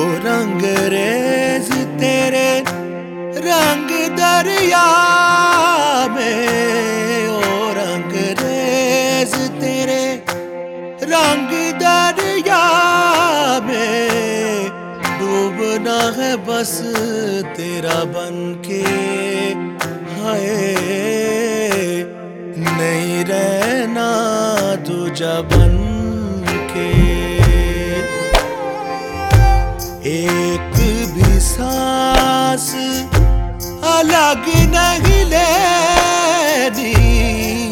रंग रेज तेरे रंग दरिया में, ओ रंग रेज तेरे रंग दरिया में। डूबना है बस तेरा बन के, हाय। नहीं रहना दूजा बन के। एक भी सांस अलग नहीं लेनी।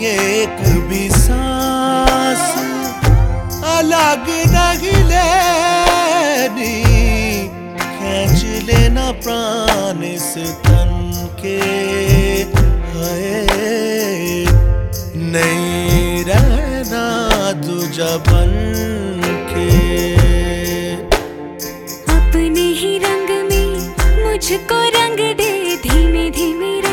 एक भी सांस अलग नहीं लेनी। खींच लेना प्राण इस तन के है नहीं रहना दूजा बन अपने ही रंग में मुझको रंग दे धीमे धीमे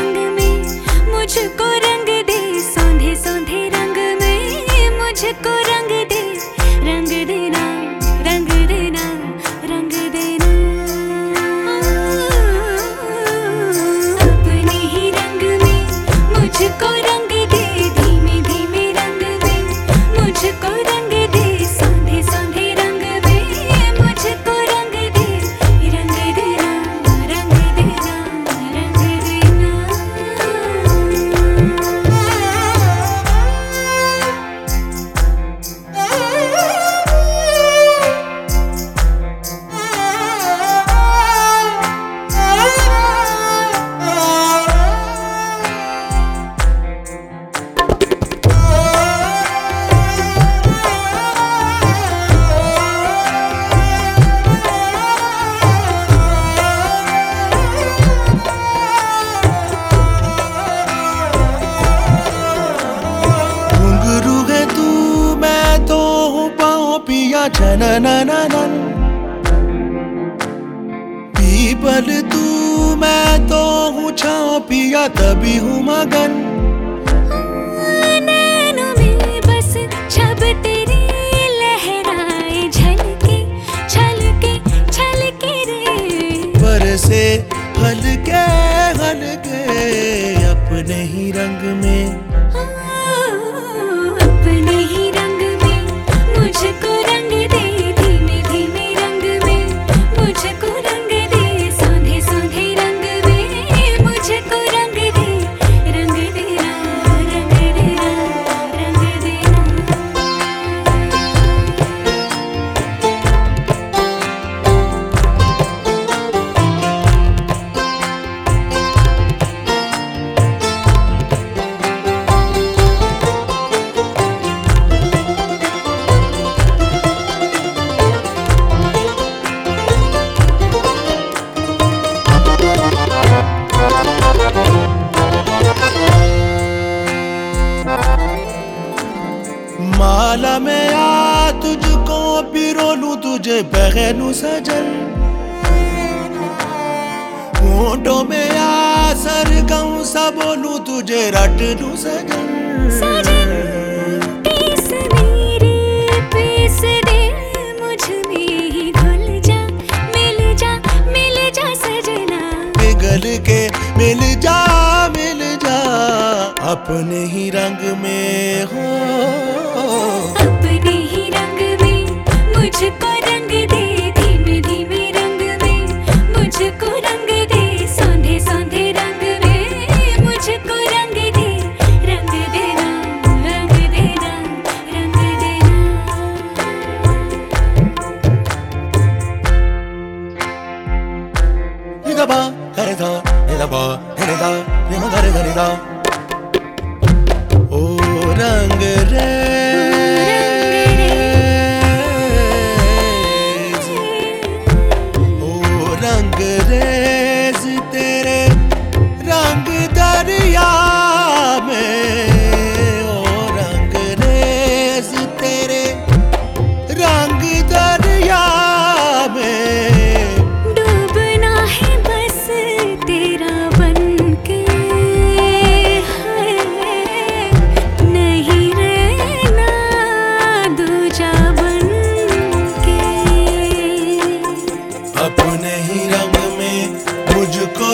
पीपल तू मैं तो हूँ छाओ पिया तभी हूँ मगन। छलके रे। बरसे हल्के हल्के अपने ही रंग में। माला में आ तुझको पिरो लूँ तुझे बहनू सजन होठों में आ सर गाऊं सा बोलूँ तुझे रट लूँ सजन सजन पीस मेरे पीस दे मुझमें ही। मुझको रंग दे, धीमे धीमे रंग दे। मुझको रंग दे, सौंधे सौंधे रंग दे। मुझको रंग दे रंग दे रंग रंग दे रंग रंग दे रंग। इदबा करदा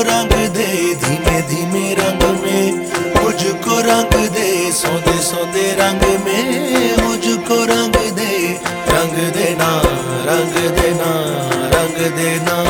रंग दे, धीमे धीमे रंग में। मुझको रंग दे सोते सोते रंग में। मुझको रंग दे, रंग देना रंग देना रंग देना।